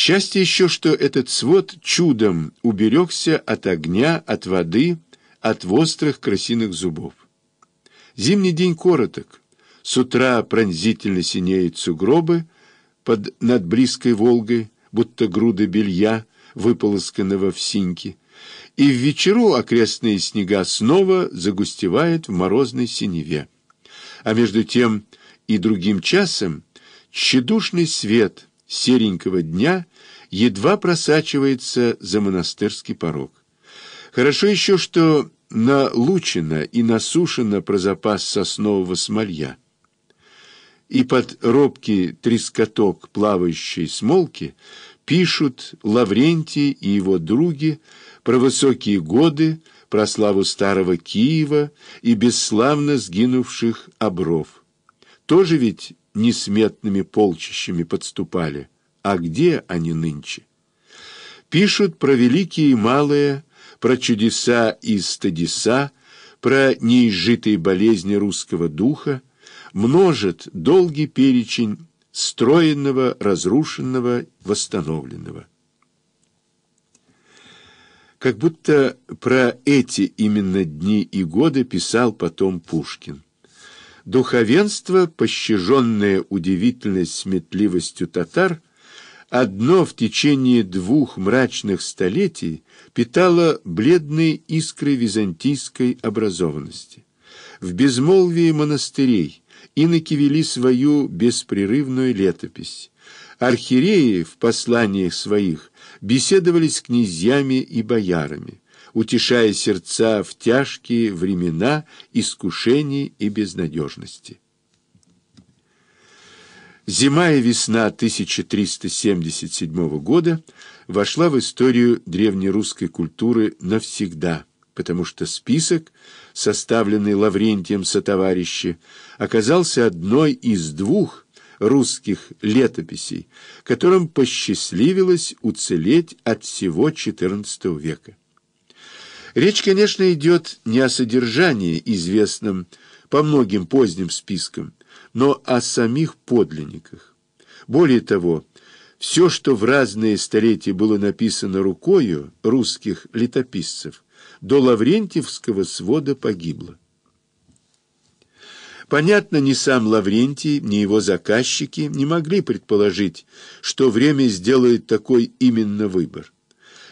Счастье еще, что этот свод чудом уберегся от огня, от воды, от острых крысиных зубов. Зимний день короток. С утра пронзительно синеют сугробы под, над близкой Волгой, будто груды белья, выполосканного в синьке, и в вечеру окрестные снега снова загустевают в морозной синеве. А между тем и другим часом тщедушный свет — серенького дня едва просачивается за монастырский порог. Хорошо еще, что налучено и насушено про запас соснового смолья. И под робкий трескоток плавающей смолки пишут Лаврентий и его други про высокие годы, про славу старого Киева и бесславно сгинувших обров. Тоже ведь несметными полчищами подступали. А где они нынче? Пишут про великие и малые, про чудеса и стадиса, про неизжитые болезни русского духа, множит долгий перечень строенного, разрушенного, восстановленного. Как будто про эти именно дни и годы писал потом Пушкин. Духовенство, пощаженное удивительной сметливостью татар, одно в течение двух мрачных столетий питало бледные искры византийской образованности. В безмолвии монастырей иноки вели свою беспрерывную летопись. Архиереи в посланиях своих беседовали с князьями и боярами утешая сердца в тяжкие времена искушений и безнадежности. Зима и весна 1377 года вошла в историю древнерусской культуры навсегда, потому что список, составленный Лаврентием сотоварищи, оказался одной из двух русских летописей, которым посчастливилось уцелеть от всего XIV века. Речь, конечно, идет не о содержании, известном по многим поздним спискам, но о самих подлинниках. Более того, все, что в разные столетия было написано рукою русских летописцев, до Лаврентьевского свода погибло. Понятно, ни сам Лаврентий, ни его заказчики не могли предположить, что время сделает такой именно выбор.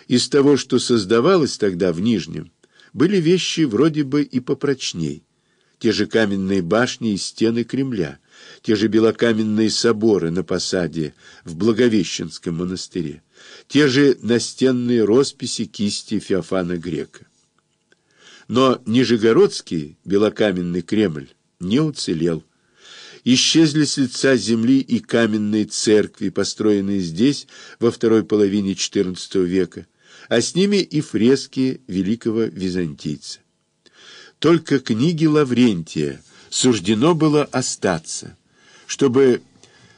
Из того, что создавалось тогда в Нижнем, были вещи вроде бы и попрочней. Те же каменные башни и стены Кремля, те же белокаменные соборы на посаде в Благовещенском монастыре, те же настенные росписи кисти Феофана Грека. Но Нижегородский белокаменный Кремль не уцелел. Исчезли с лица земли и каменные церкви, построенные здесь во второй половине XIV века, а с ними и фрески великого византийца. Только книги Лаврентия суждено было остаться, чтобы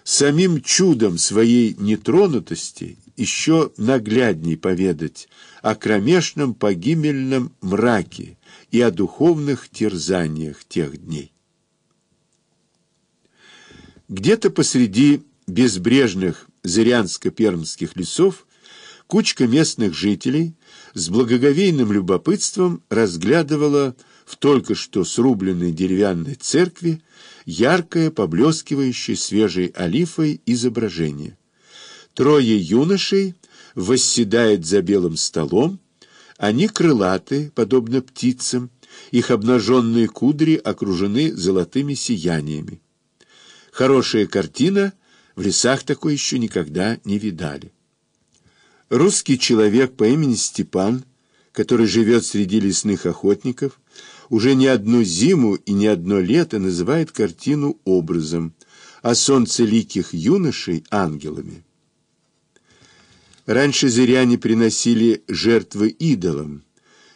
самим чудом своей нетронутости еще наглядней поведать о кромешном погибельном мраке и о духовных терзаниях тех дней. Где-то посреди безбрежных зырянско-пермских лесов Кучка местных жителей с благоговейным любопытством разглядывала в только что срубленной деревянной церкви яркое, поблескивающее свежей олифой изображение. Трое юношей восседают за белым столом, они крылаты, подобно птицам, их обнаженные кудри окружены золотыми сияниями. Хорошая картина, в лесах такой еще никогда не видали. Русский человек по имени Степан, который живет среди лесных охотников, уже не одну зиму и не одно лето называет картину образом, а солнцеликих юношей – ангелами. Раньше зыряне приносили жертвы идолам,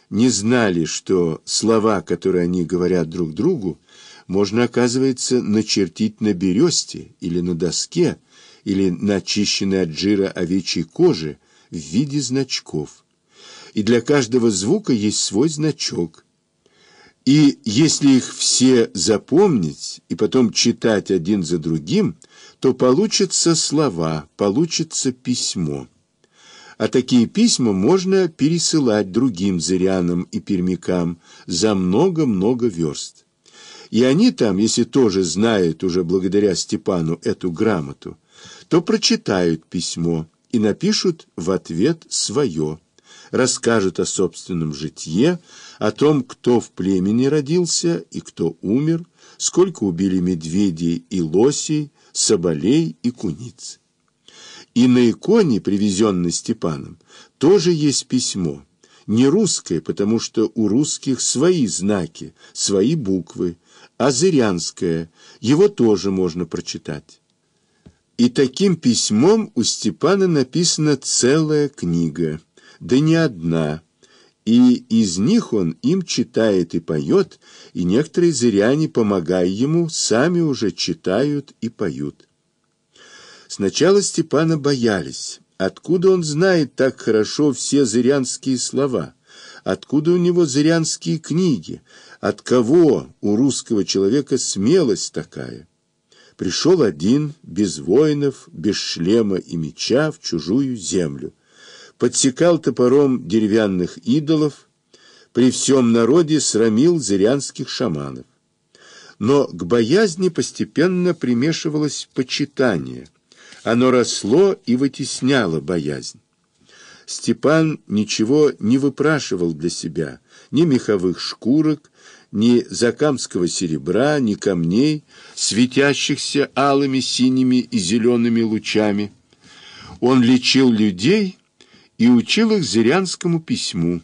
не знали, что слова, которые они говорят друг другу, можно, оказывается, начертить на бересте или на доске, или на очищенной от жира овечьей кожи, в виде значков. И для каждого звука есть свой значок. И если их все запомнить и потом читать один за другим, то получатся слова, получится письмо. А такие письма можно пересылать другим зырянам и пермякам за много-много верст. И они там, если тоже знают уже благодаря Степану эту грамоту, то прочитают письмо и напишут в ответ свое, расскажут о собственном житье, о том, кто в племени родился и кто умер, сколько убили медведей и лосей, соболей и куниц. И на иконе, привезенной Степаном, тоже есть письмо. Не русское, потому что у русских свои знаки, свои буквы, а зырянское, его тоже можно прочитать. И таким письмом у Степана написана целая книга, да не одна, и из них он им читает и поет, и некоторые зыряне, помогая ему, сами уже читают и поют. Сначала Степана боялись. Откуда он знает так хорошо все зырянские слова? Откуда у него зырянские книги? От кого у русского человека смелость такая? Пришел один, без воинов, без шлема и меча, в чужую землю подсекал топором деревянных идолов, при всем народе срамил зырянских шаманов. Но к боязни постепенно примешивалось почитание. Оно росло и вытесняло боязнь. Степан ничего не выпрашивал для себя, ни меховых шкурок, ни закамского серебра, ни камней, светящихся алыми, синими и зелеными лучами. Он лечил людей и учил их зырянскому письму,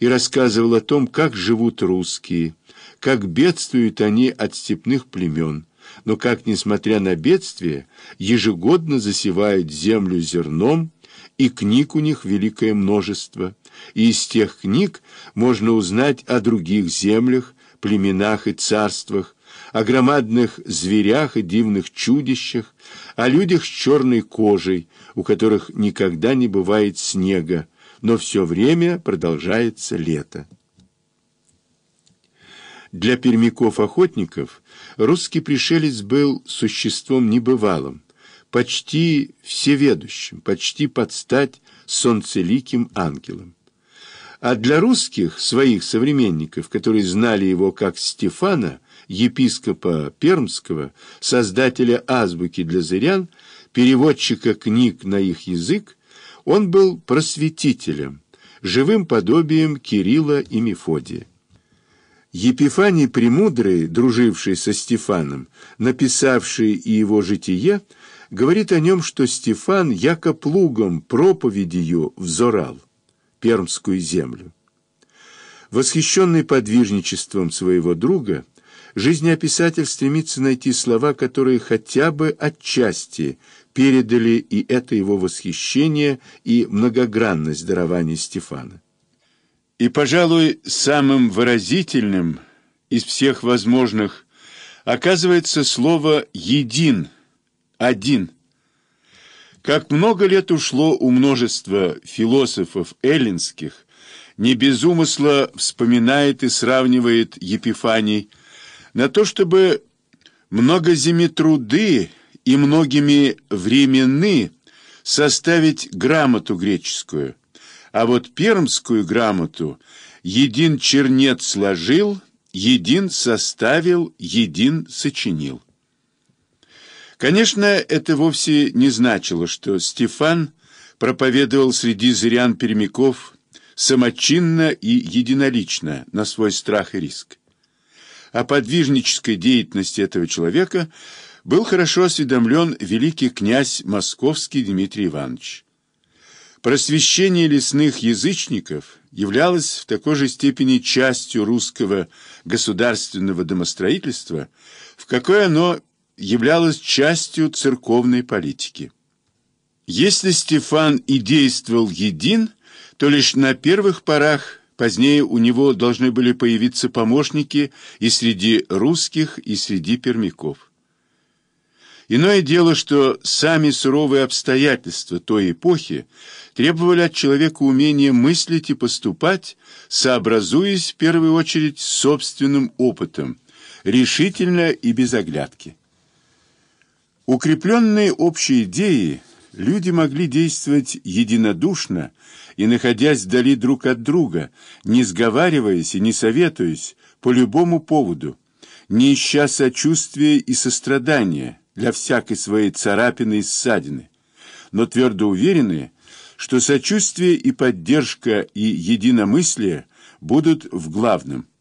и рассказывал о том, как живут русские, как бедствуют они от степных племен, но как, несмотря на бедствие, ежегодно засевают землю зерном, и книг у них великое множество, и из тех книг можно узнать о других землях, племенах и царствах, о громадных зверях и дивных чудищах, о людях с черной кожей, у которых никогда не бывает снега, но все время продолжается лето. Для пермяков-охотников русский пришелец был существом небывалым, почти всеведущим, почти под стать солнцеликим ангелом. А для русских, своих современников, которые знали его как Стефана, епископа Пермского, создателя азбуки для зырян, переводчика книг на их язык, он был просветителем, живым подобием Кирилла и Мефодия. Епифаний Премудрый, друживший со Стефаном, написавший и его житие, говорит о нем, что Стефан яко плугом проповедью взорал пермскую землю. Восхищенный подвижничеством своего друга, жизнеописатель стремится найти слова, которые хотя бы отчасти передали и это его восхищение, и многогранность дарования Стефана. И, пожалуй, самым выразительным из всех возможных оказывается слово «един», «один». Как много лет ушло у множества философов эллинских, не без умысла вспоминает и сравнивает Епифаний на то, чтобы многоземи труды и многими временны составить грамоту греческую, а вот пермскую грамоту един чернец сложил, един составил, един сочинил. Конечно, это вовсе не значило, что Стефан проповедовал среди зырян-пермяков самочинно и единолично на свой страх и риск. О подвижнической деятельности этого человека был хорошо осведомлен великий князь московский Дмитрий Иванович. Просвещение лесных язычников являлось в такой же степени частью русского государственного домостроительства, в какой оно являлось частью церковной политики. Если Стефан и действовал един, то лишь на первых порах, позднее у него должны были появиться помощники и среди русских, и среди пермяков. Иное дело, что сами суровые обстоятельства той эпохи требовали от человека умения мыслить и поступать, сообразуясь в первую очередь с собственным опытом, решительно и без оглядки. Укрепленные общей идеей, люди могли действовать единодушно и находясь вдали друг от друга, не сговариваясь и не советуясь по любому поводу, не ища сочувствия и сострадания для всякой своей царапины и ссадины, но твердо уверенные, что сочувствие и поддержка и единомыслие будут в главном –